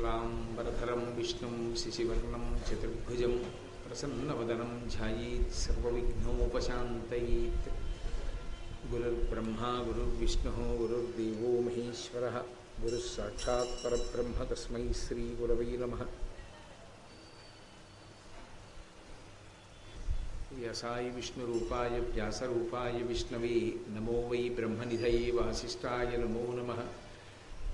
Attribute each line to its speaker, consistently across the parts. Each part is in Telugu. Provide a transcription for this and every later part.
Speaker 1: शुक्लाम्बरधरं विष्णुं शिशिवर्णं चतुर्भुजं प्रसन्नवदनं ध्यायेत् सर्वविघ्नोपशान्तयेत्। गुरुर्ब्रह्मा गुरुर्विष्णुः गुरुर्देवो महेश्वरः गुरुः साक्षात् परब्रह्म तस्मै श्रीगुरवै नमः। व्यासाय विष्णुरूपाय व्यासरूपाय विष्णवे नमो वै ब्रह्मनिधये वासिष्ठाय नमो नमः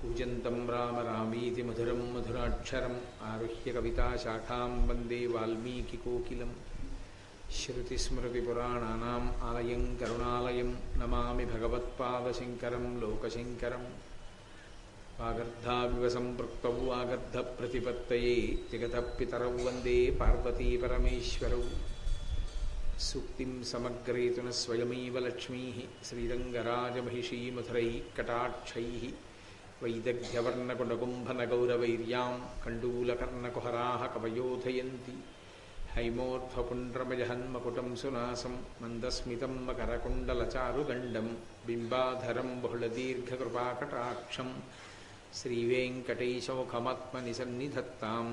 Speaker 1: कूजन्तं राम रामीति मधुरं मधुराक्षरम् आरुह्य कविताशाखां वन्दे वाल्मीकिकोकिलं श्रुतिस्मृतिपुराणानाम् आलयं करुणालयं नमामि भगवत्पादशङ्करं लोकशङ्करं वागर्धाविव सम्पृक्तौ वागर्धप्रतिपत्तये जगतः वन्दे पार्वतीपरमेश्वरौ सूक्तिं समग्रेतु न स्वयमेव लक्ष्मीः श्रीरङ्गराजमहिषीमधुरैः कटाक्षैः वैदग्ध्यवर्णकुण्डकुम्भनगौरवैर्यां कण्डूलकर्णकुहराः कवयोधयन्ति हैमोर्ध्वपुण्ड्रमजहन्मकुटं सुनासं मन्दस्मितं मकरकुण्डलचारुगण्डं बिम्बाधरं बहुलदीर्घकृपाकटाक्षं श्रीवेङ्कटेशमुखमात्मनिसन्निधत्तां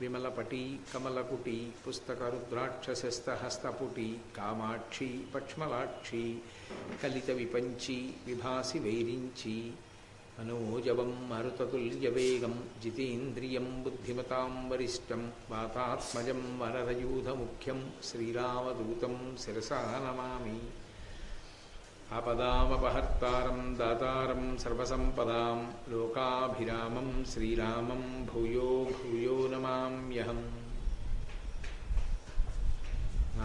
Speaker 1: विमलपटी कमलकुटी पुस्तकरुद्राक्षसस्तहस्तपुटी कामाक्षी पक्ष्मलाक्षी कलितविपञ्ची विभासि वैरिञ्ची मनोजवं मरुततुल्यवेगं जितेन्द्रियं बुद्धिमतां वरिष्ठं वातात्मजं वररयूधमुख्यं श्रीरामदूतं शिरसा नमामि आपदामपहर्तारं दातारं सर्वसम्पदां लोकाभिरामं श्रीरामं भूयो भूयो नमाम्यहम्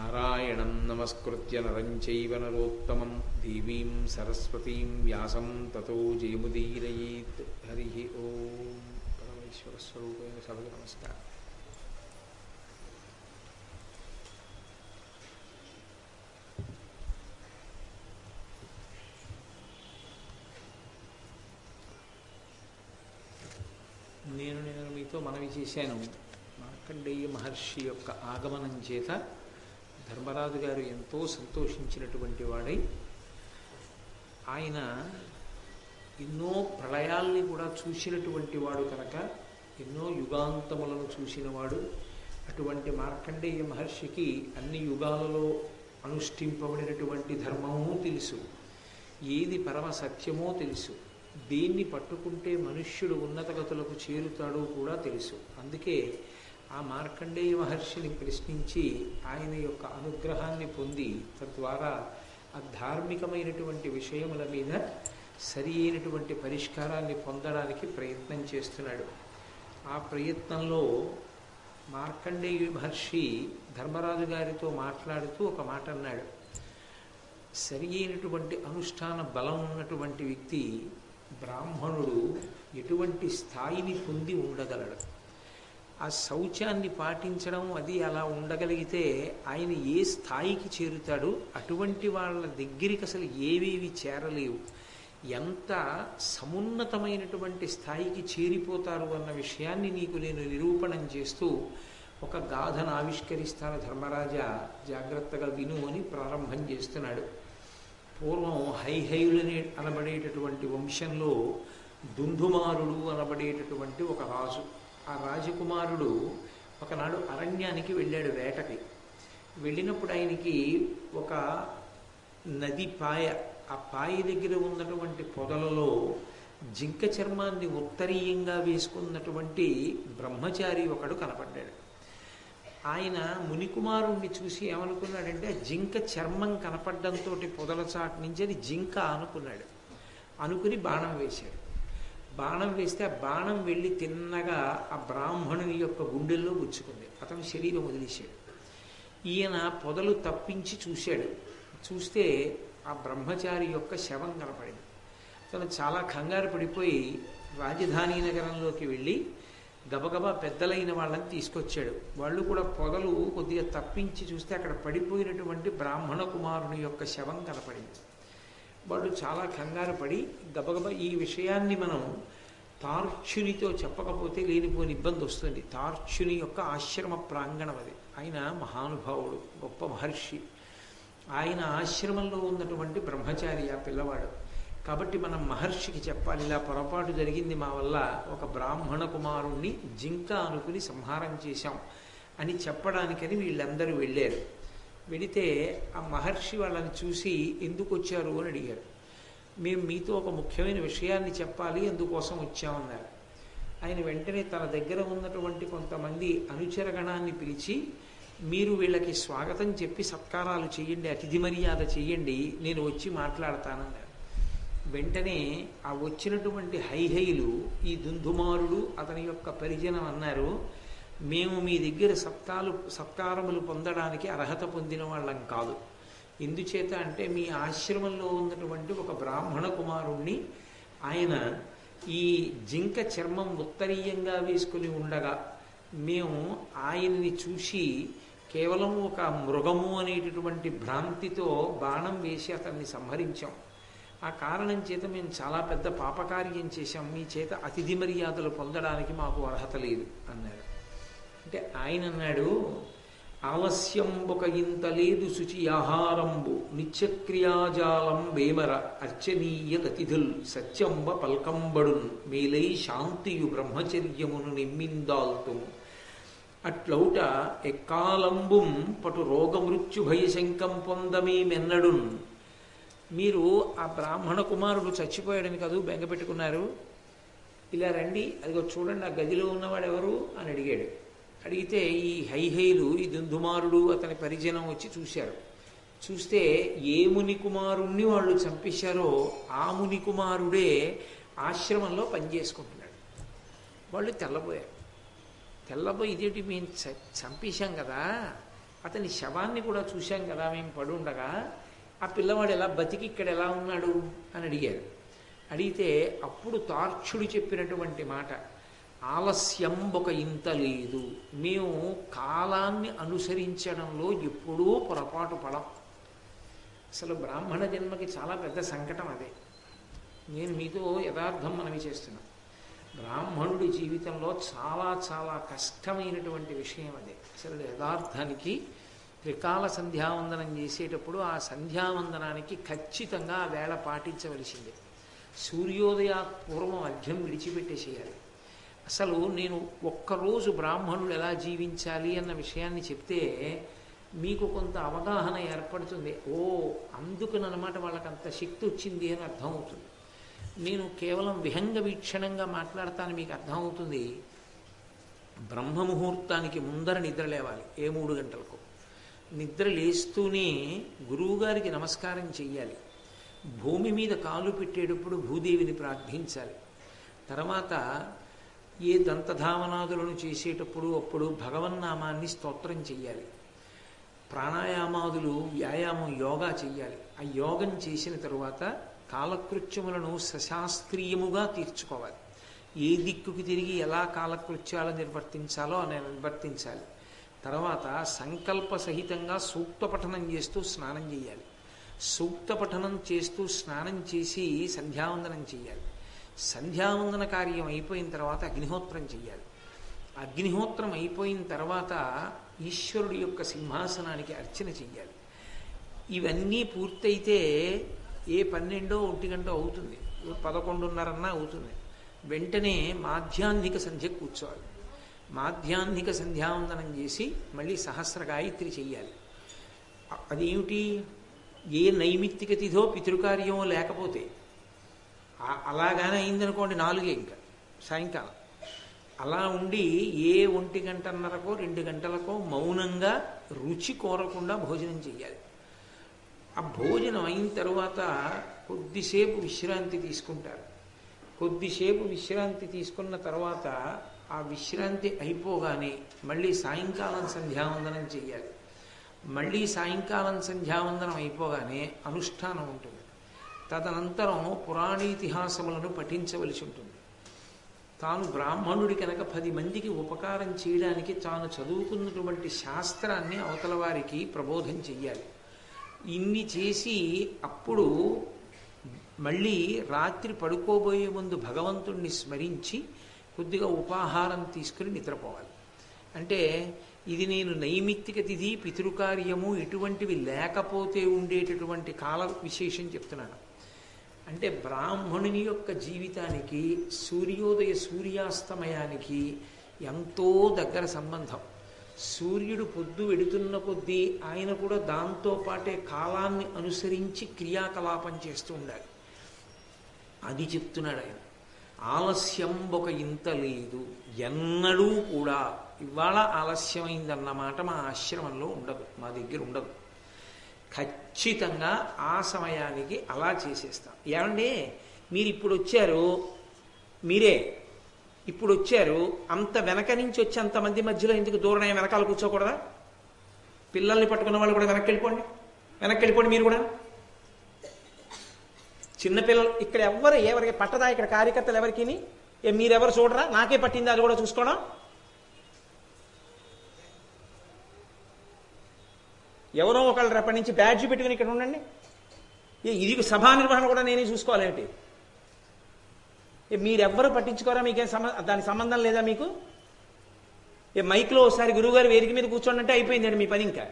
Speaker 1: నారాయణం నమస్కృత్య నరంచైవ నరోత్తమం దేవీం సరస్వతీం వ్యాసం తతో జయముదీరయేత్ హరి ఓం పరమేశ్వర స్వరూపేణ సభకు నమస్కారం నేను నేను మీతో మనవి చేశాను. మార్కండేయ మహర్షి యొక్క ఆగమనం చేత ధర్మరాజు గారు ఎంతో సంతోషించినటువంటి వాడై ఆయన ఎన్నో ప్రళయాల్ని కూడా చూసినటువంటి వాడు కనుక ఎన్నో యుగాంతములను చూసినవాడు అటువంటి మార్కండేయ మహర్షికి అన్ని యుగాలలో అనుష్ఠింపబడినటువంటి ధర్మము తెలుసు. ఏది పరమ సత్యమో తెలుసు. దేన్ని పట్టుకుంటే మనుష్యుడు ఉన్నతగతులకు చేరుతాడో కూడా తెలుసు. అందుకే ఆ మార్కండేయ మహర్షిని ప్రశ్నించి ఆయన యొక్క అనుగ్రహాన్ని పొంది తద్వారా ఆ ధార్మికమైనటువంటి విషయముల మీద సరి అయినటువంటి పరిష్కారాన్ని పొందడానికి ప్రయత్నం చేస్తున్నాడు. ఆ ప్రయత్నంలో మార్కండేయ మహర్షి ధర్మరాజు గారితో మాట్లాడుతూ ఒక మాట అన్నాడు. సరి అయినటువంటి అనుష్ఠాన బలం ఉన్నటువంటి వ్యక్తి బ్రాహ్మణుడు ఎటువంటి స్థాయిని పొంది ఉండగలడు? ఆ శౌచాన్ని పాటించడం అది అలా ఉండగలిగితే ఆయన ఏ స్థాయికి చేరుతాడు? అటువంటి వాళ్ళ దగ్గరికి అసలు ఏవేవి చేరలేవు. ఎంత సమున్నతమైనటువంటి స్థాయికి చేరిపోతారు అన్న విషయాన్ని నీకు నేను నిరూపణం చేస్తూ ఒక గాథను ఆవిష్కరిస్తాను ధర్మరాజా. జాగ్రత్తగా విను అని ప్రారంభం చేస్తున్నాడు. పూర్వం హైహైలనే అనబడేటటువంటి వంశంలో దుందుమారుడు అనబడేటటువంటి ఒక రాజు. ఆ రాజకుమారుడు ఒకనాడు అరణ్యానికి వెళ్ళాడు వేటకి. వెళ్ళినప్పుడు ఆయనకి ఒక నది పాయ ఆ పాయ దగ్గర ఉన్నటువంటి పొదలలో జింక చర్మాన్ని ఉత్తరీయంగా వేసుకున్నటువంటి బ్రహ్మచారి ఒకడు కనపడ్డాడు. ఆయన మునికుమారుణ్ణి చూసి ఏమనుకున్నాడంటే జింక చర్మం కనపడడంతో పొదల చాటు నుంచి అది జింక అనుకున్నాడు. అనుకుని బాణం వేశాడు. బాణం వేస్తే ఆ బాణం వెళ్ళి తిన్నగా ఆ బ్రాహ్మణుని యొక్క గుండెల్లో గుచ్చుకుంది. అతను శరీరం వదిలేశాడు. ఈయన పొదలు తప్పించి చూశాడు. చూస్తే ఆ బ్రహ్మచారి యొక్క శవం కనపడింది. అతను చాలా కంగారు పడిపోయి రాజధాని నగరంలోకి వెళ్ళి గబగబా పెద్దలైన వాళ్ళని తీసుకొచ్చాడు. వాళ్ళు కూడా పొదలు కొద్దిగా తప్పించి చూస్తే అక్కడ పడిపోయినటువంటి బ్రాహ్మణ కుమారుని యొక్క శవం కనపడింది. వాళ్ళు చాలా కంగారు పడి గబగబ ఈ విషయాన్ని మనం తార్క్షునితో చెప్పకపోతే లేనిపోని ఇబ్బంది వస్తుంది. తార్చుని యొక్క ఆశ్రమ ప్రాంగణం అది. ఆయన మహానుభావుడు గొప్ప మహర్షి. ఆయన ఆశ్రమంలో ఉన్నటువంటి బ్రహ్మచారి ఆ పిల్లవాడు. కాబట్టి మనం మహర్షికి చెప్పాలి ఇలా పొరపాటు జరిగింది మా వల్ల ఒక బ్రాహ్మణ కుమారుణ్ణి జింక అనుకుని సంహారం చేశాం అని చెప్పడానికని వీళ్ళందరూ వెళ్ళారు. వెడితే ఆ మహర్షి వాళ్ళని చూసి ఎందుకు వచ్చారు అని అడిగారు. మేము మీతో ఒక ముఖ్యమైన విషయాన్ని చెప్పాలి ఎందుకోసం వచ్చామన్నారు ఆయన వెంటనే తన దగ్గర ఉన్నటువంటి కొంతమంది అనుచరగణాన్ని పిలిచి మీరు వీళ్ళకి స్వాగతం చెప్పి సత్కారాలు చేయండి అతిథి మర్యాద చేయండి నేను వచ్చి మాట్లాడతానన్నారు వెంటనే ఆ వచ్చినటువంటి హైహైలు ఈ దుందుమారుడు అతని యొక్క పరిజనం అన్నారు మేము మీ దగ్గర సత్కాలు సత్కారములు పొందడానికి అర్హత పొందిన వాళ్ళం కాదు. ఎందుచేత అంటే మీ ఆశ్రమంలో ఉన్నటువంటి ఒక బ్రాహ్మణ కుమారుణ్ణి ఆయన ఈ జింక చర్మం ఉత్తరీయంగా వేసుకుని ఉండగా మేము ఆయన్ని చూసి కేవలం ఒక మృగము అనేటటువంటి భ్రాంతితో బాణం వేసి అతన్ని సంహరించాం. ఆ కారణం చేత మేము చాలా పెద్ద పాపకార్యం చేశాం. మీ చేత అతిథి మర్యాదలు పొందడానికి మాకు అర్హత లేదు అన్నారు. అంటే ఆయన అన్నాడు ఆలస్యం ఒక ఇంత లేదు శుచి ఆహారంబు నిత్యక్రియాజాలం వేమర అర్చనీయ గతిథుల్ సత్యంబ పల్కంబడున్ మేలై శాంతియు బ్రహ్మచర్యమును నిమ్మిందాల్తుము అట్లౌట ఎక్కాలంబుం పటు రోగమృత్యు భయశంకం పొందమేమెన్నడున్. మీరు ఆ బ్రాహ్మణ కుమారుడు చచ్చిపోయాడని కాదు బెంగ పెట్టుకున్నారు ఇలా రండి అదిగో చూడండి ఆ గదిలో ఉన్నవాడు ఎవరు అని అడిగాడు. అడిగితే ఈ హైహైలు ఈ దుందుమారుడు అతని పరిజనం వచ్చి చూశారు. చూస్తే ఏ ముని కుమారుణ్ణి వాళ్ళు చంపేశారో ఆ ముని కుమారుడే ఆశ్రమంలో పనిచేసుకుంటున్నాడు. వాళ్ళు తెల్లబోయారు. తెల్లబోయి ఇదేంటి మేము చ చంపేశాం కదా అతని శవాన్ని కూడా చూశాం కదా మేము పడుండగా ఆ పిల్లవాడు ఎలా బతికి ఇక్కడ ఎలా ఉన్నాడు అని అడిగారు. అడిగితే అప్పుడు తార్చుడు చెప్పినటువంటి మాట ఆలస్యం ఒక ఇంత లేదు. మేము కాలాన్ని అనుసరించడంలో ఎప్పుడూ పొరపాటు పడం అసలు బ్రాహ్మణ జన్మకి చాలా పెద్ద సంకటం అదే. నేను మీతో యథార్థం మనవి చేస్తున్నాను బ్రాహ్మణుడి జీవితంలో చాలా చాలా కష్టమైనటువంటి విషయం అదే. అసలు యథార్థానికి త్రికాల సంధ్యావందనం చేసేటప్పుడు ఆ సంధ్యావందనానికి ఖచ్చితంగా ఆ వేళ పాటించవలసిందే. సూర్యోదయ పూర్వం అర్ఘ్యం విడిచిపెట్టేసేయాలి. అసలు నేను ఒక్కరోజు బ్రాహ్మణులు ఎలా జీవించాలి అన్న విషయాన్ని చెప్తే మీకు కొంత అవగాహన ఏర్పడుతుంది. ఓ అందుకనమాట వాళ్ళకి అంత శక్తి వచ్చింది అని అర్థమవుతుంది. నేను కేవలం విహంగ వీక్షణంగా మాట్లాడతాను మీకు అర్థమవుతుంది. బ్రహ్మముహూర్తానికి ముందర నిద్ర లేవాలి ఏ మూడు గంటలకు. నిద్ర లేస్తూనే గురువుగారికి నమస్కారం చెయ్యాలి. భూమి మీద కాలు పెట్టేటప్పుడు భూదేవిని ప్రార్థించాలి. తర్వాత ఏ దంతధావనాదులను చేసేటప్పుడు అప్పుడు భగవన్నామాన్ని స్తోత్రం చెయ్యాలి. ప్రాణాయామాదులు వ్యాయామం యోగా చెయ్యాలి. ఆ యోగం చేసిన తరువాత కాలకృత్యములను సశాస్త్రీయముగా తీర్చుకోవాలి. ఏ దిక్కుకి తిరిగి ఎలా కాలకృత్యాలు నిర్వర్తించాలో అని నిర్వర్తించాలి. తర్వాత సంకల్ప సహితంగా సూక్త పఠనం చేస్తూ స్నానం చేయాలి. సూక్త పఠనం చేస్తూ స్నానం చేసి సంధ్యావందనం చేయాలి. సంధ్యావందన కార్యం అయిపోయిన తర్వాత అగ్నిహోత్రం చేయాలి అగ్నిహోత్రం అయిపోయిన తర్వాత ఈశ్వరుడి యొక్క సింహాసనానికి అర్చన చెయ్యాలి. ఇవన్నీ పూర్తయితే ఏ పన్నెండో ఒంటి గంట అవుతుంది. పదకొండున్నరన్నా అవుతుంది. వెంటనే మాధ్యాహ్నిక సంధ్య కూర్చోవాలి. మాధ్యాహ్నిక సంధ్యావందనం చేసి మళ్ళీ సహస్ర గాయత్రి చెయ్యాలి. అదేమిటి? ఏ నైమిత్తిక తిథో పితృకార్యమో లేకపోతే అలాగానే అయిందనుకోండి నాలుగే ఇంకా సాయంకాలం. అలా ఉండి ఏ ఒంటి గంటన్నరకో రెండు గంటలకో మౌనంగా రుచి కోరకుండా భోజనం చెయ్యాలి. ఆ భోజనం అయిన తర్వాత కొద్దిసేపు విశ్రాంతి తీసుకుంటారు. కొద్దిసేపు విశ్రాంతి తీసుకున్న తర్వాత ఆ విశ్రాంతి అయిపోగానే మళ్ళీ సాయంకాలం సంధ్యావందనం చెయ్యాలి. మళ్ళీ సాయంకాలం సంధ్యావందనం అయిపోగానే అనుష్ఠానం ఉంటుంది. తదనంతరం పురాణీతిహాసములను పఠించవలసి ఉంటుంది. తాను బ్రాహ్మణుడి కనుక పది మందికి ఉపకారం చేయడానికి తాను చదువుకున్నటువంటి శాస్త్రాన్ని అవతల వారికి ప్రబోధం చెయ్యాలి. ఇన్ని చేసి అప్పుడు మళ్ళీ రాత్రి పడుకోబోయే ముందు భగవంతుణ్ణి స్మరించి కొద్దిగా ఉపాహారం తీసుకుని నిద్రపోవాలి. అంటే ఇది నేను నైమిత్తిక తిథి పితృకార్యము ఇటువంటివి లేకపోతే ఉండేటటువంటి కాల విశేషం చెప్తున్నాను. అంటే బ్రాహ్మణుని యొక్క జీవితానికి సూర్యోదయ సూర్యాస్తమయానికి ఎంతో దగ్గర సంబంధం. సూర్యుడు పొద్దు వెడుతున్న కొద్దీ ఆయన కూడా దాంతో పాటే కాలాన్ని అనుసరించి క్రియాకలాపం చేస్తూ ఉండాలి. అది చెప్తున్నాడు ఆయన. ఆలస్యం ఒక ఇంత లేదు. ఎన్నడూ కూడా ఇవాళ ఆలస్యమైందన్నమాట మా ఆశ్రమంలో ఉండదు మా దగ్గర ఉండదు. ఖచ్చితంగా ఆ సమయానికి అలా చేసేస్తాం. ఏమండి? మీరు ఇప్పుడు వచ్చారు మీరే. ఇప్పుడు వచ్చారు అంత వెనక నుంచి వచ్చి అంతమంది మధ్యలో ఎందుకు దూరం వెనకాల కూర్చోకూడదా? పిల్లల్ని పట్టుకున్న వాళ్ళు కూడా వెనక్కి వెళ్ళిపోండి వెనక్కి వెళ్ళిపోండి మీరు కూడా. చిన్నపిల్లలు ఇక్కడ ఎవరు ఎవరికి పట్టదా? ఇక్కడ కార్యకర్తలు ఎవరికి మీరెవరు చూడరా? నాకే పట్టింది అది కూడా చూసుకోవడం? ఎవరో ఒకళ్ళు రేపటి నుంచి బ్యాడ్జ్ పెట్టుకుని ఇక్కడ ఉండండి. ఇది సభా నిర్వహణ కూడా నేనే చూసుకోవాలేంటి మీరెవ్వరు పట్టించుకోరా మీకేం సంబ దానికి సంబంధం లేదా మీకు? ఏ మైక్లో ఒకసారి గురువుగారు వేదిక మీద కూర్చోండి అంటే అయిపోయిందండి మీ పని ఇంకా.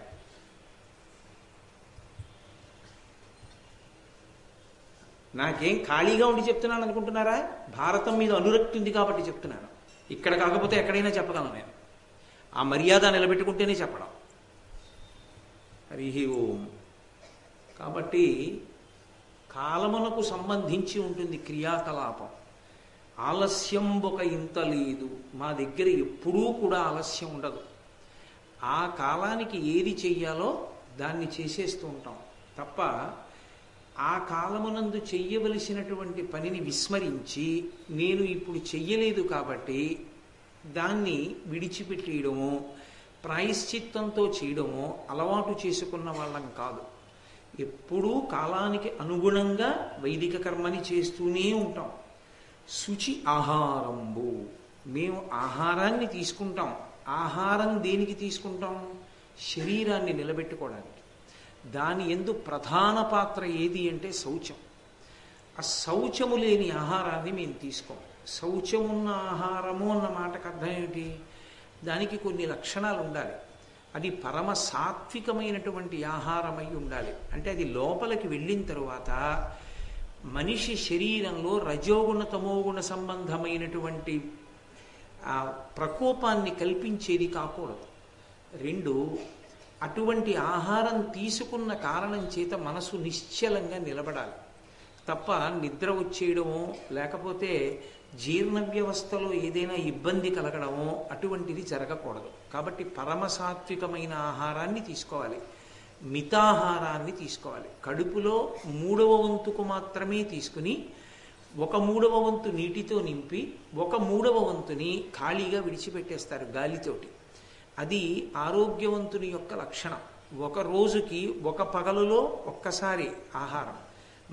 Speaker 1: నాకేం ఖాళీగా ఉండి చెప్తున్నాను అనుకుంటున్నారా? భారతం మీద అనురక్తి ఉంది కాబట్టి చెప్తున్నాను. ఇక్కడ కాకపోతే ఎక్కడైనా చెప్పగలను నేను. ఆ మర్యాద నిలబెట్టుకుంటేనే చెప్పడం. హరి ఓం. కాబట్టి కాలమునకు సంబంధించి ఉంటుంది క్రియాకలాపం. ఆలస్యం ఒక ఇంత లేదు. మా దగ్గర ఎప్పుడూ కూడా ఆలస్యం ఉండదు. ఆ కాలానికి ఏది చెయ్యాలో దాన్ని చేసేస్తూ ఉంటాం. తప్ప ఆ కాలమునందు చెయ్యవలసినటువంటి పనిని విస్మరించి నేను ఇప్పుడు చెయ్యలేదు కాబట్టి దాన్ని విడిచిపెట్టేయడము ప్రాయశ్చిత్తంతో చేయడమో అలవాటు చేసుకున్న వాళ్ళం కాదు. ఎప్పుడూ కాలానికి అనుగుణంగా వైదిక కర్మని చేస్తూనే ఉంటాం. శుచి ఆహారంబు. మేము ఆహారాన్ని తీసుకుంటాం. ఆహారం దేనికి తీసుకుంటాం? శరీరాన్ని నిలబెట్టుకోవడానికి. దాని ఎందు ప్రధాన పాత్ర ఏది అంటే శౌచం. ఆ శౌచము లేని ఆహారాన్ని మేము తీసుకోం. శౌచమున్న ఆహారము అన్న మాటకు అర్థం ఏమిటి? దానికి కొన్ని లక్షణాలు ఉండాలి. అది పరమ సాత్వికమైనటువంటి ఆహారమై ఉండాలి. అంటే అది లోపలికి వెళ్ళిన తరువాత మనిషి శరీరంలో రజోగుణ తమోగుణ సంబంధమైనటువంటి ఆ ప్రకోపాన్ని కల్పించేది కాకూడదు. రెండు అటువంటి ఆహారం తీసుకున్న కారణం చేత మనసు నిశ్చలంగా నిలబడాలి. తప్ప నిద్ర వచ్చేయడమో లేకపోతే జీర్ణ వ్యవస్థలో ఏదైనా ఇబ్బంది కలగడమో అటువంటిది జరగకూడదు. కాబట్టి పరమసాత్వికమైన ఆహారాన్ని తీసుకోవాలి. మితాహారాన్ని తీసుకోవాలి. కడుపులో మూడవ వంతుకు మాత్రమే తీసుకుని ఒక మూడవ వంతు నీటితో నింపి ఒక మూడవ వంతుని ఖాళీగా విడిచిపెట్టేస్తారు గాలితోటి. అది ఆరోగ్యవంతుని యొక్క లక్షణం. ఒక రోజుకి ఒక పగలులో ఒక్కసారి ఆహారం.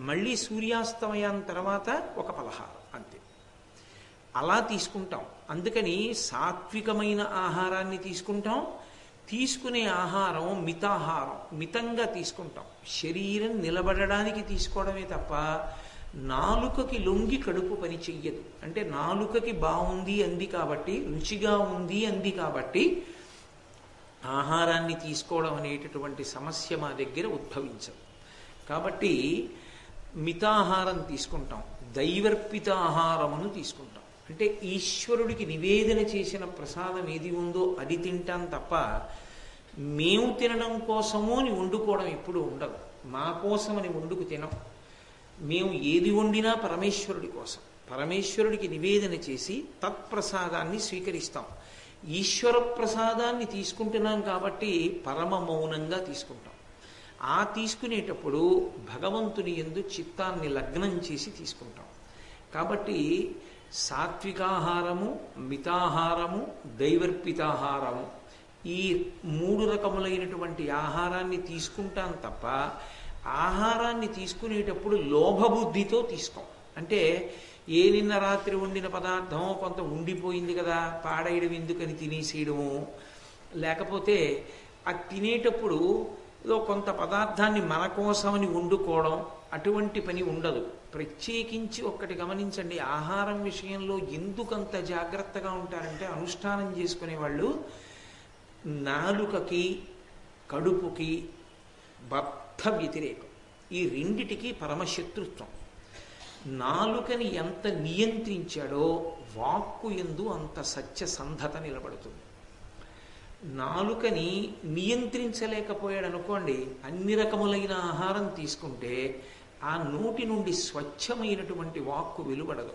Speaker 1: మళ్ళీ సూర్యాస్తమయం తర్వాత ఒక పలహారం అంతే. అలా తీసుకుంటాం. అందుకని సాత్వికమైన ఆహారాన్ని తీసుకుంటాం. తీసుకునే ఆహారం మితాహారం మితంగా తీసుకుంటాం. శరీరం నిలబడడానికి తీసుకోవడమే తప్ప నాలుకకి లొంగి కడుపు పని చెయ్యదు. అంటే నాలుకకి బాగుంది అంది కాబట్టి రుచిగా ఉంది అంది కాబట్టి ఆహారాన్ని తీసుకోవడం అనేటటువంటి సమస్య మా దగ్గర ఉద్భవించదు. కాబట్టి మితాహారం తీసుకుంటాం. దైవర్పిత ఆహారమును తీసుకుంటాం. అంటే ఈశ్వరుడికి నివేదన చేసిన ప్రసాదం ఏది ఉందో అది తింటాం తప్ప మేము తినడం కోసము అని వండుకోవడం ఎప్పుడు ఉండదు. మా కోసమని వండుకు తినం. మేము ఏది వండినా పరమేశ్వరుడి కోసం. పరమేశ్వరుడికి నివేదన చేసి తత్ప్రసాదాన్ని స్వీకరిస్తాం. ఈశ్వర ప్రసాదాన్ని తీసుకుంటున్నాం కాబట్టి పరమ మౌనంగా తీసుకుంటాం. ఆ తీసుకునేటప్పుడు భగవంతుని ఎందు చిత్తాన్ని లగ్నం చేసి తీసుకుంటాం. కాబట్టి సాత్వికాహారము మితాహారము దైవర్పితాహారము. ఈ మూడు రకములైనటువంటి ఆహారాన్ని తీసుకుంటాం తప్ప ఆహారాన్ని తీసుకునేటప్పుడు లోభబుద్ధితో తీసుకోం. అంటే ఏ నిన్న రాత్రి వండిన పదార్థం కొంత ఉండిపోయింది కదా పాడేయడం ఎందుకని తినేసేయడము. లేకపోతే అది తినేటప్పుడు ఏదో కొంత పదార్థాన్ని మన కోసమని వండుకోవడం అటువంటి పని ఉండదు. ప్రత్యేకించి ఒక్కటి గమనించండి. ఆహారం విషయంలో ఎందుకంత జాగ్రత్తగా ఉంటారంటే అనుష్ఠానం చేసుకునే వాళ్ళు నాలుకకి కడుపుకి బద్ధ వ్యతిరేకం. ఈ రెండిటికి పరమశత్రుత్వం. నాలుకని ఎంత నియంత్రించాడో వాక్కు ఎందు అంత సత్యసంధత నిలబడుతుంది. నాలుకని నియంత్రించలేకపోయాడు అనుకోండి అన్ని రకములైన ఆహారం తీసుకుంటే ఆ నోటి నుండి స్వచ్ఛమైనటువంటి వాక్కు వెలువడదు.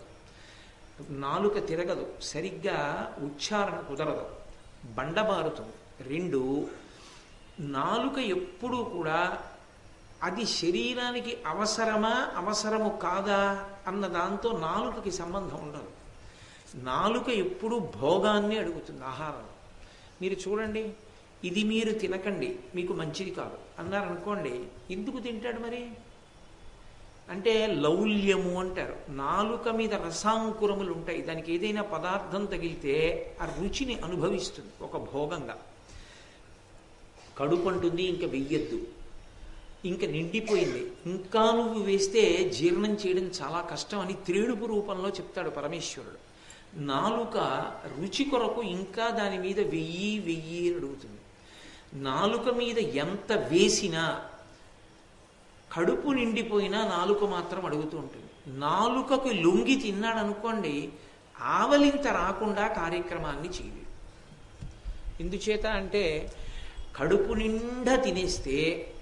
Speaker 1: నాలుక తిరగదు. సరిగ్గా ఉచ్చారణ కుదరదు. బండబారుతుంది. రెండు నాలుక ఎప్పుడూ కూడా అది శరీరానికి అవసరమా అవసరము కాదా అన్న దాంతో నాలుకకి సంబంధం ఉండదు. నాలుక ఎప్పుడు భోగాన్ని అడుగుతుంది ఆహారం. మీరు చూడండి ఇది మీరు తినకండి మీకు మంచిది కాదు. అన్నారనుకోండి ఎందుకు తింటాడు మరి? అంటే లౌల్యము అంటారు. నాలుక మీద రసాంకురములు ఉంటాయి. దానికి ఏదైనా పదార్థం తగిలితే ఆ రుచిని అనుభవిస్తుంది ఒక భోగంగా. కడుపు అంటుంది ఇంకా వెయ్యొద్దు. ఇంకా నిండిపోయింది. ఇంకా నువ్వు వేస్తే జీర్ణం చేయడం చాలా కష్టం అని త్రేడుపు రూపంలో చెప్తాడు పరమేశ్వరుడు. నాలుక రుచి కొరకు ఇంకా దాని మీద వెయ్యి వెయ్యి అడుగుతుంది. నాలుక మీద ఎంత వేసినా కడుపు నిండిపోయినా నాలుక మాత్రం అడుగుతూ ఉంటుంది. నాలుకకు లొంగి తిన్నాడు అనుకోండి ఆవలింత రాకుండా కార్యక్రమాన్ని చేయలేదు ఎందుచేత అంటే కడుపు నిండా తినేస్తే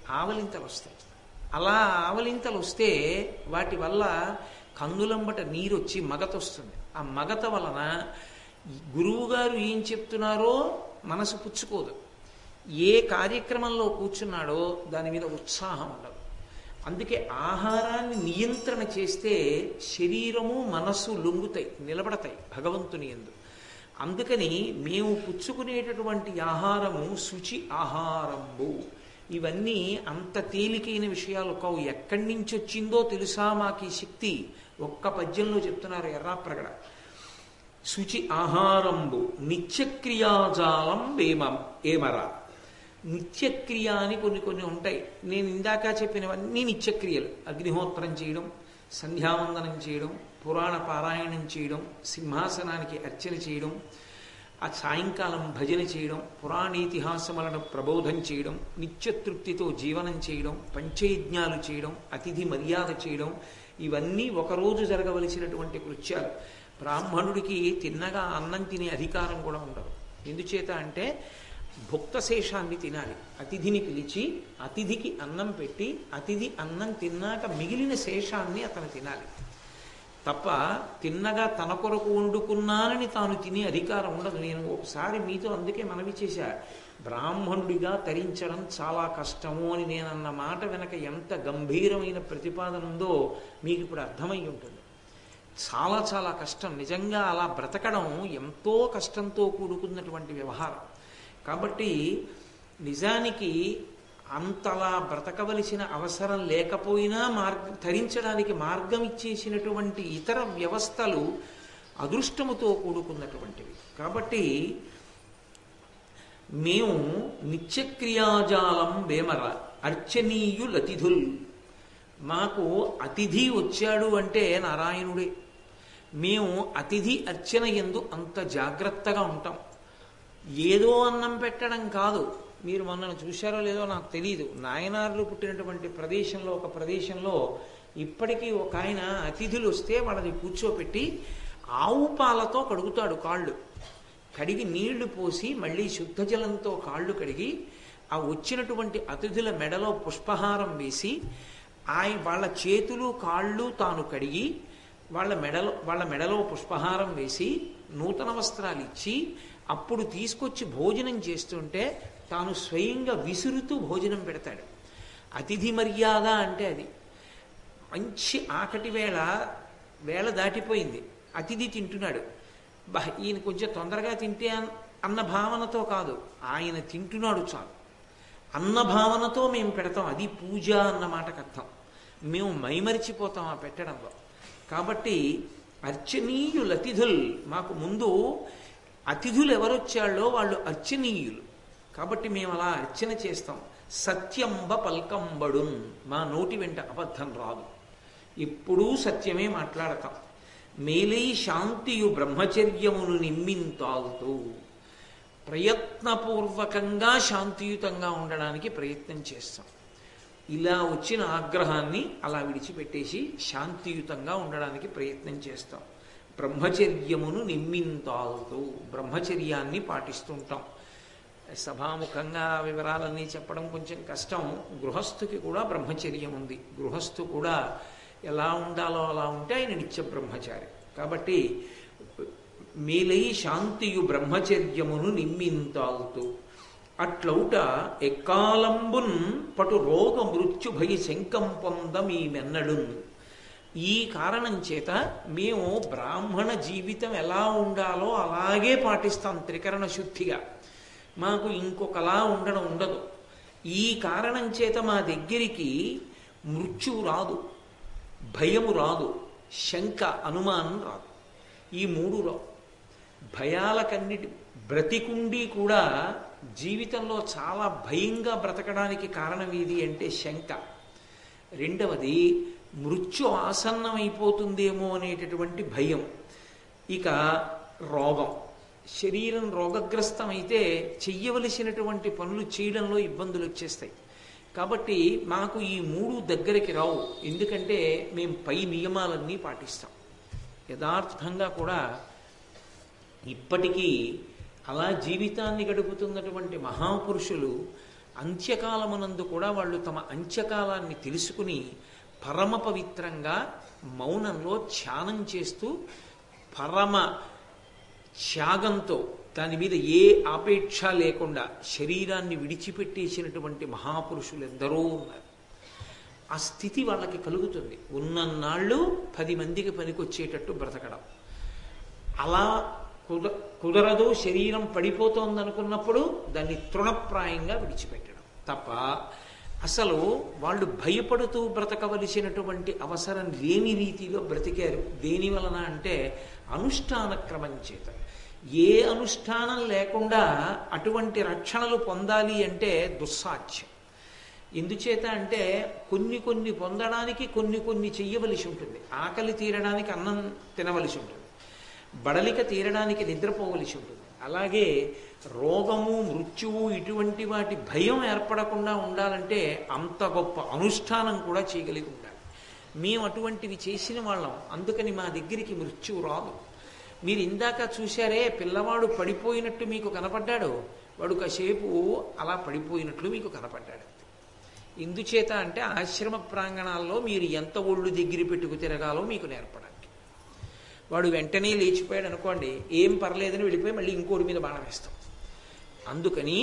Speaker 1: ఆవలింతలు వస్తాయి. అలా ఆవలింతలు వస్తే వాటి వల్ల కన్నులంబట నీరు వచ్చి మగత వస్తుంది ఆ మగత వలన గురువుగారు ఏం చెప్తున్నారో మనసు పుచ్చుకోదు. ఏ కార్యక్రమంలో కూర్చున్నాడో దాని మీద ఉత్సాహం ఉండదు. అందుకే ఆహారాన్ని నియంత్రణ చేస్తే శరీరము మనస్సు లొంగుతాయి నిలబడతాయి భగవంతుని ఎందు అందుకని మేము పుచ్చుకునేటటువంటి ఆహారము శుచి ఆహారంబు. ఇవన్నీ అంత తేలికైన విషయాలు కావు. ఎక్కడి నుంచి వచ్చిందో తెలుసా మాకు ఈ శక్తి? ఒక్క పద్యంలో చెప్తున్నారు ఎర్రాప్రగడ శుచి ఆహారంబు నిత్యక్రియాజాలం వేమ ఏమరా? నిత్యక్రియ అని కొన్ని కొన్ని ఉంటాయి. నేను ఇందాక చెప్పినవన్నీ నిత్యక్రియలు. అగ్నిహోత్రం చేయడం సంధ్యావందనం చేయడం పురాణ పారాయణం చేయడం సింహాసనానికి అర్చన చేయడం ఆ సాయంకాలం భజన చేయడం పురాణీతిహాసములను ప్రబోధం చేయడం నిత్యతృప్తితో జీవనం చేయడం పంచయజ్ఞాలు చేయడం అతిథి మర్యాద చేయడం ఇవన్నీ ఒకరోజు జరగవలసినటువంటి కృత్యాలు. బ్రాహ్మణుడికి తిన్నగా అన్నం తినే అధికారం కూడా ఉండదు. ఎందుచేత అంటే భుక్త శేషాన్ని తినాలి. అతిథిని పిలిచి అతిథికి అన్నం పెట్టి అతిథి అన్నం తిన్నాక మిగిలిన శేషాన్ని అతను తినాలి. తప్ప తిన్నగా తన కొరకు వండుకున్నానని తాను తినే అధికారం ఉండదు. నేను ఒకసారి మీతో అందుకే మనవి చేశా బ్రాహ్మణుడిగా తరించడం చాలా కష్టము అని నేను అన్న మాట వెనక ఎంత గంభీరమైన ప్రతిపాదన ఉందో మీకు ఇప్పుడు అర్థమై ఉంటుంది. చాలా చాలా కష్టం. నిజంగా అలా బ్రతకడం ఎంతో కష్టంతో కూడుకున్నటువంటి వ్యవహారం. కాబట్టి నిజానికి అంతలా బ్రతకవలసిన అవసరం లేకపోయినా మార్గ ధరించడానికి మార్గం ఇచ్చేసినటువంటి ఇతర వ్యవస్థలు అదృష్టముతో కూడుకున్నటువంటివి. కాబట్టి మేము నిత్యక్రియాజాలం వేమర అర్చనీయులతిథుల్ మాకు అతిథి వచ్చాడు అంటే నారాయణుడే. మేము అతిథి అర్చన ఎందు అంత జాగ్రత్తగా ఉంటాం. ఏదో అన్నం పెట్టడం కాదు. మీరు మొన్న చూశారో లేదో నాకు తెలియదు నాయనార్లు పుట్టినటువంటి ప్రదేశంలో ఒక ప్రదేశంలో ఇప్పటికీ ఒక ఆయన అతిథులు వస్తే వాళ్ళని కూర్చోపెట్టి ఆవు పాలతో కడుగుతాడు కాళ్ళు. కడిగి నీళ్ళు పోసి మళ్ళీ శుద్ధ జలంతో కాళ్ళు కడిగి ఆ వచ్చినటువంటి అతిథుల మెడలో పుష్పహారం వేసి ఆయన వాళ్ళ చేతులు కాళ్ళు తాను కడిగి వాళ్ళ మెడలో వాళ్ళ మెడలో పుష్పహారం వేసి నూతన వస్త్రాలు ఇచ్చి అప్పుడు తీసుకొచ్చి భోజనం చేస్తుంటే తాను స్వయంగా విసురుతూ భోజనం పెడతాడు. అతిథి మర్యాద అంటే అది. మంచి ఆకటి వేళ వేళ దాటిపోయింది. అతిథి తింటున్నాడు. బా ఈయన కొంచెం తొందరగా తింటే అన్న భావనతో కాదు. ఆయన తింటున్నాడు చాలు. అన్న భావనతో మేము పెడతాం. అది పూజ అన్న మాటకు అర్థం. మేము మైమరిచిపోతాం ఆ పెట్టడంలో. కాబట్టి అర్చనీయులతిథుల్ మాకు ముందు అతిథులు ఎవరొచ్చాళ్ళో వాళ్ళు అర్చనీయులు. కాబట్టి మేము అలా అర్చన చేస్తాం. సత్యంబ పల్కంబడు. మా నోటి వెంట అబద్ధం రాదు. ఎప్పుడూ సత్యమే మాట్లాడతాం. మేలై శాంతియు బ్రహ్మచర్యమును నిమ్మింతాగుతూ ప్రయత్నపూర్వకంగా శాంతియుతంగా ఉండడానికి ప్రయత్నం చేస్తాం. ఇలా వచ్చిన ఆగ్రహాన్ని అలా విడిచిపెట్టేసి శాంతియుతంగా ఉండడానికి ప్రయత్నం చేస్తాం. బ్రహ్మచర్యమును నిమ్మింతాల్తూ బ్రహ్మచర్యాన్ని పాటిస్తుంటాం. సభాముఖంగా వివరాలన్నీ చెప్పడం కొంచెం కష్టం. గృహస్థుకి కూడా బ్రహ్మచర్యం ఉంది. గృహస్థు కూడా ఎలా ఉండాలో అలా ఉంటే ఆయన నిత్య బ్రహ్మచారి. కాబట్టి మేలై శాంతియు బ్రహ్మచర్యమును నిమ్మింతాల్తూ అట్లౌట ఎక్కాలంబున్ పటు రోగ మృత్యు భయ శంకం పొందమీమెన్నడున్. ఈ కారణం చేత మేము బ్రాహ్మణ జీవితం ఎలా ఉండాలో అలాగే పాటిస్తాం త్రికరణ శుద్ధిగా. మాకు ఇంకొకలా ఉండడం ఉండదు. ఈ కారణం చేత మా దగ్గరికి మృత్యువు రాదు భయము రాదు శంక అనుమానం రాదు. ఈ మూడు రావు. భయాలకన్నిటి బ్రతికుండి కూడా జీవితంలో చాలా భయంగా బ్రతకడానికి కారణం ఏది అంటే శంక. రెండవది మృత్యు ఆసన్నమైపోతుందేమో అనేటటువంటి భయం. ఇక రోగం. శరీరం రోగగ్రస్తమైతే చెయ్యవలసినటువంటి పనులు చేయడంలో ఇబ్బందులు వచ్చేస్తాయి కాబట్టి మాకు ఈ మూడు దగ్గరికి రావు. ఎందుకంటే మేము పై నియమాలన్నీ పాటిస్తాం. యథార్థంగా కూడా ఇప్పటికీ అలా జీవితాన్ని గడుపుతున్నటువంటి మహాపురుషులు అంత్యకాలమునందు కూడా వాళ్ళు తమ అంత్యకాలాన్ని తెలుసుకుని పరమ పవిత్రంగా మౌనంలో ధ్యానం చేస్తూ పరమ త్యాగంతో దాని మీద ఏ ఆపేక్ష లేకుండా శరీరాన్ని విడిచిపెట్టేసినటువంటి మహాపురుషులు ఎందరో ఉన్నారు. ఆ స్థితి వాళ్ళకి కలుగుతుంది. ఉన్నన్నాళ్ళు పది మందికి పనికొచ్చేటట్టు బ్రతకడం. అలా కుద కుదరదు శరీరం పడిపోతోందనుకున్నప్పుడు దాన్ని తృణప్రాయంగా విడిచిపెట్టడం. తప్ప అసలు వాళ్ళు భయపడుతూ బ్రతకవలసినటువంటి అవసరం లేని రీతిలో బ్రతికారు. దేని వలన అంటే అనుష్ఠాన క్రమం చేత. ఏ అనుష్ఠానం లేకుండా అటువంటి రక్షణలు పొందాలి అంటే దుస్సాధ్యం. ఎందుచేత అంటే కొన్ని కొన్ని పొందడానికి కొన్ని కొన్ని చెయ్యవలసి ఉంటుంది. ఆకలి తీరడానికి అన్నం తినవలసి ఉంటుంది. బడలిక తీరడానికి నిద్రపోవలసి ఉంటుంది. అలాగే రోగము మృత్యువు ఇటువంటి వాటి భయం ఏర్పడకుండా ఉండాలంటే అంత గొప్ప అనుష్ఠానం కూడా చేయగలిగి ఉండాలి. మేము అటువంటివి చేసిన వాళ్ళం. అందుకని మా దగ్గరికి మృత్యువు రాదు. మీరు ఇందాక చూశారే పిల్లవాడు పడిపోయినట్టు మీకు కనపడ్డాడు? వాడు కాసేపు అలా పడిపోయినట్లు మీకు కనపడ్డాడు. ఎందుచేత అంటే ఆశ్రమ ప్రాంగణాల్లో మీరు ఎంత ఒళ్ళు దగ్గర పెట్టుకు తిరగాలో మీకు నేర్పడాలి. వాడు వెంటనే లేచిపోయాడు అనుకోండి ఏం పర్లేదని వెళ్ళిపోయి మళ్ళీ ఇంకోటి మీద బాణం వేస్తాం. అందుకని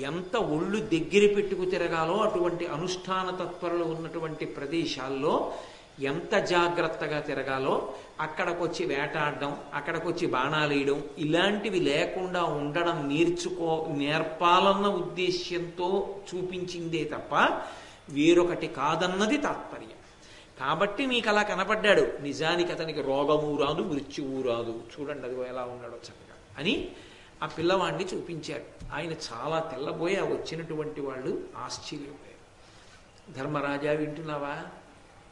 Speaker 1: ఎంత ఒళ్ళు దగ్గర పెట్టుకు తిరగాలో అటువంటి అనుష్ఠాన తత్పరలు ఉన్నటువంటి ప్రదేశాల్లో ఎంత జాగ్రత్తగా తిరగాలో అక్కడికొచ్చి వేటాడడం అక్కడికొచ్చి బాణాలు వేయడం ఇలాంటివి లేకుండా ఉండడం నేర్చుకో నేర్పాలన్న ఉద్దేశ్యంతో చూపించిందే తప్ప వేరొకటి కాదన్నది తాత్పర్యం. కాబట్టి మీకు అలా కనపడ్డాడు. నిజానికి అతనికి రోగము రాదు మృత్యువు రాదు. చూడండి అది ఎలా ఉన్నాడో చక్కగా. అని ఆ పిల్లవాడిని చూపించారు ఆయన చాలా తెల్లబోయి ఆ వచ్చినటువంటి వాళ్ళు ఆశ్చర్యపోయారు. ధర్మరాజా వింటున్నావా?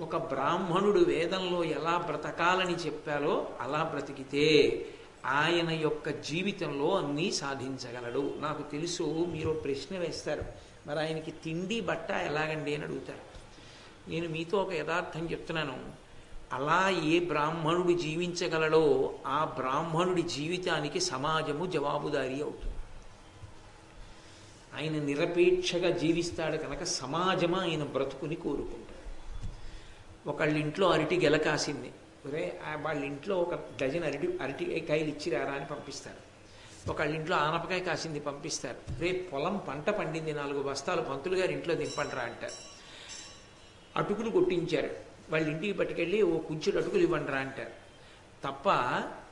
Speaker 1: ఒక బ్రాహ్మణుడు వేదంలో ఎలా బ్రతకాలని చెప్పాలో అలా బ్రతికితే ఆయన యొక్క జీవితంలో అన్నీ సాధించగలడు. నాకు తెలుసు మీరు ప్రశ్న వేస్తారు. మరి ఆయనకి తిండి బట్ట ఎలాగండి అని అడుగుతారు. నేను మీతో ఒక యథార్థం చెప్తున్నాను. అలా ఏ బ్రాహ్మణుడు జీవించగలడో ఆ బ్రాహ్మణుడి జీవితానికి సమాజము జవాబుదారీ అవుతుంది. ఆయన నిరపేక్షగా జీవిస్తాడు కనుక సమాజమా ఆయన బ్రతుకుని కోరుకుంటాడు. ఒకళ్ళ ఇంట్లో అరటి గెల కాసింది. ఒరే వాళ్ళ ఇంట్లో ఒక డజన్ అరటి అరటి కాయలు ఇచ్చి రారా అని పంపిస్తారు. ఒకళ్ళ ఇంట్లో ఆనపకాయ కాసింది పంపిస్తారు. రే పొలం పంట పండింది నాలుగు బస్తాలు పంతులు గారి ఇంట్లో దింపండిరా అంటారు. అటుకులు కొట్టించారు. వాళ్ళ ఇంటికి పట్టుకెళ్ళి ఓ కుంచుడు అటుకులు ఇవ్వండిరా అంటారు. తప్ప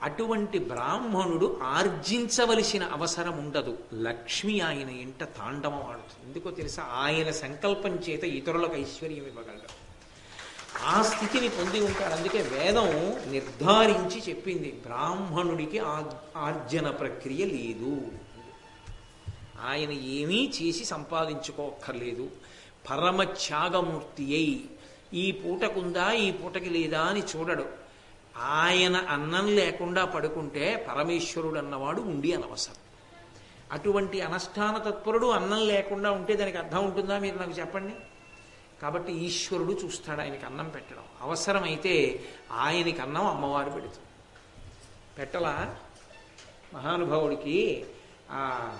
Speaker 1: అటువంటి బ్రాహ్మణుడు ఆర్జించవలసిన అవసరం ఉండదు. లక్ష్మి ఆయన ఇంట తాండవం ఆడుతుంది. ఎందుకో తెలుసా? ఆయన సంకల్పం చేత ఇతరులకు ఐశ్వర్యం ఇవ్వగలరు ఆ స్థితిని పొంది ఉంటాడు. అందుకే వేదం నిర్ధారించి చెప్పింది బ్రాహ్మణుడికి ఆర్జన ప్రక్రియ లేదు. ఆయన ఏమీ చేసి సంపాదించుకోక్కర్లేదు. పరమత్యాగమూర్తి అయి ఈ పూటకుందా ఈ పూటకి లేదా అని చూడడు. ఆయన అన్నం లేకుండా పడుకుంటే పరమేశ్వరుడు అన్నవాడు ఉండి అనవసరం. అటువంటి అనష్టాన తత్పరుడు అన్నం లేకుండా ఉంటే దానికి అర్థం ఉంటుందా మీరు నాకు చెప్పండి? కాబట్టి ఈశ్వరుడు చూస్తాడు ఆయనకి అన్నం పెట్టడం. అవసరమైతే ఆయనకి అన్నం అమ్మవారు పెడుతుంది. పెట్టలా? మహానుభావుడికి ఆ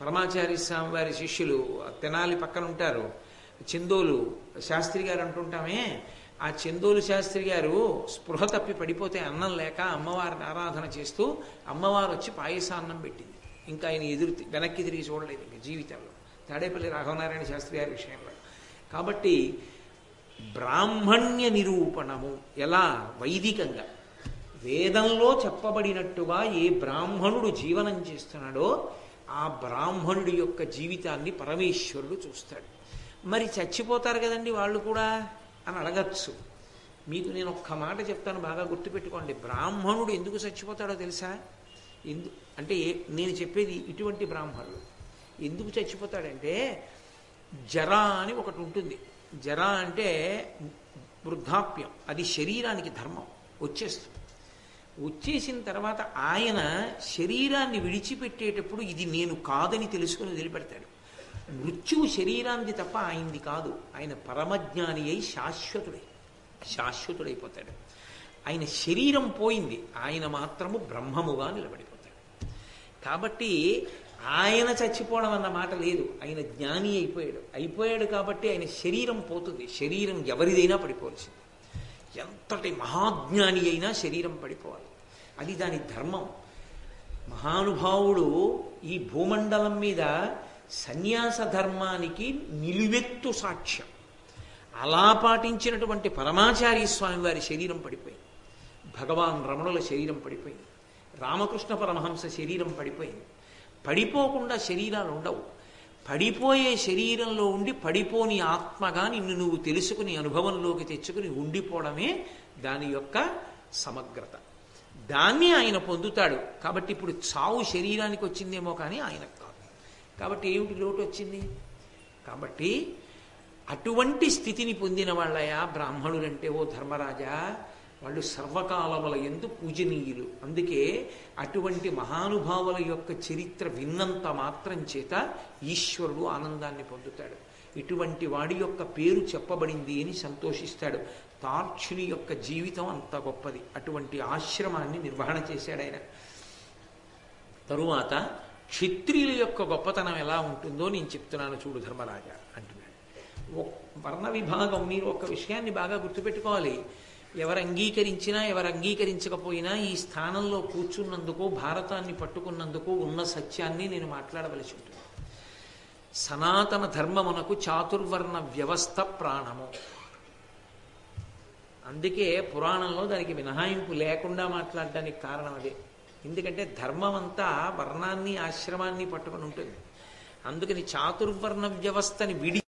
Speaker 1: పరమాచార్య స్వామి వారి శిష్యులు తెనాలి పక్కన ఉంటారు చందోలు శాస్త్రి గారు అంటుంటామే ఆ చందోలు శాస్త్రి గారు స్పృహ తప్పి పడిపోతే అన్నం లేక అమ్మవారిని ఆరాధన చేస్తూ అమ్మవారు వచ్చి పాయసాన్నం పెట్టింది. ఇంకా ఆయన ఎదురు వెనక్కి తిరిగి చూడలేదు ఇంకా జీవితంలో. తాడేపల్లి రాఘవనారాయణ శాస్త్రి గారి విషయంలో. కాబట్టి బ్రాహ్మణ్య నిరూపణము ఎలా? వైదికంగా. వేదంలో చెప్పబడినట్టుగా ఏ బ్రాహ్మణుడు జీవనం చేస్తున్నాడో ఆ బ్రాహ్మణుడి యొక్క జీవితాన్ని పరమేశ్వరుడు చూస్తాడు. మరి చచ్చిపోతారు కదండి వాళ్ళు కూడా అని అడగచ్చు. మీకు నేను ఒక్క మాట చెప్తాను బాగా గుర్తుపెట్టుకోండి. బ్రాహ్మణుడు ఎందుకు చచ్చిపోతాడో తెలుసా? ఎందు అంటే నేను చెప్పేది ఇటువంటి బ్రాహ్మణుడు ఎందుకు చచ్చిపోతాడంటే జర అని ఒకటి ఉంటుంది. జర అంటే వృద్ధాప్యం. అది శరీరానికి ధర్మం. వచ్చేస్తుంది. వచ్చేసిన తర్వాత ఆయన శరీరాన్ని విడిచిపెట్టేటప్పుడు ఇది నేను కాదని తెలుసుకుని వదిలిపెడతాడు. మృత్యువు శరీరాన్ని తప్ప ఆయనది కాదు. ఆయన పరమజ్ఞాని అయి శాశ్వతుడై శాశ్వతుడైపోతాడు. ఆయన శరీరం పోయింది. ఆయన మాత్రము బ్రహ్మముగా నిలబడిపోతాడు. కాబట్టి ఆయన చచ్చిపోవడం అన్న మాట లేదు. ఆయన జ్ఞాని అయిపోయాడు. అయిపోయాడు కాబట్టి ఆయన శరీరం పోతుంది. శరీరం ఎవరిదైనా పడిపోవలసింది. ఎంతటి మహాజ్ఞాని అయినా శరీరం పడిపోవాలి. అది దాని ధర్మం. మహానుభావుడు ఈ భూమండలం మీద సన్యాస ధర్మానికి నిలువెత్తు సాక్ష్యం. అలా పాటించినటువంటి పరమాచార్య స్వామి వారి శరీరం పడిపోయింది. భగవాన్ రమణుల శరీరం పడిపోయింది. రామకృష్ణ పరమహంస శరీరం పడిపోయింది. పడిపోకుండా శరీరాలు ఉండవు. పడిపోయే శరీరంలో ఉండి పడిపోని ఆత్మగా నిన్ను నువ్వు తెలుసుకుని అనుభవంలోకి తెచ్చుకుని ఉండిపోవడమే దాని యొక్క సమగ్రత. దాన్ని ఆయన పొందుతాడు. కాబట్టి ఇప్పుడు చావు శరీరానికి వచ్చిందేమో కానీ ఆయన కాబట్టి ఏమిటి లోటు వచ్చింది? కాబట్టి అటువంటి స్థితిని పొందిన వాళ్ళయా బ్రాహ్మణులంటే ఓ ధర్మరాజా వాళ్ళు సర్వకాలముల ఎందు పూజనీయులు. అందుకే అటువంటి మహానుభావుల యొక్క చరిత్ర విన్నంత మాత్రం చేత ఈశ్వరుడు ఆనందాన్ని పొందుతాడు. ఇటువంటి వాడి యొక్క పేరు చెప్పబడింది అని సంతోషిస్తాడు. తార్క్షుని యొక్క జీవితం అంత గొప్పది. అటువంటి ఆశ్రమాన్ని నిర్వహణ చేశాడు ఆయన. తరువాత క్షత్రియుల యొక్క గొప్పతనం ఎలా ఉంటుందో నేను చెప్తున్నాను చూడు ధర్మరాజా అంటున్నాడు. వర్ణ విభాగం మీరు ఒక విషయాన్ని బాగా గుర్తుపెట్టుకోవాలి. ఎవరు అంగీకరించినా ఎవరు అంగీకరించకపోయినా ఈ స్థానంలో కూర్చున్నందుకు భారతాన్ని పట్టుకున్నందుకు ఉన్న సత్యాన్ని నేను మాట్లాడవలసి ఉంటుంది. సనాతన ధర్మమునకు చాతుర్వర్ణ వ్యవస్థ ప్రాణము. అందుకే పురాణంలో దానికి మినహాయింపు లేకుండా మాట్లాడడానికి కారణం అదే. ఎందుకంటే ధర్మం అంతా వర్ణాన్ని ఆశ్రమాన్ని పట్టుకొని ఉంటుంది. అందుకని చాతుర్వర్ణ వ్యవస్థని విడి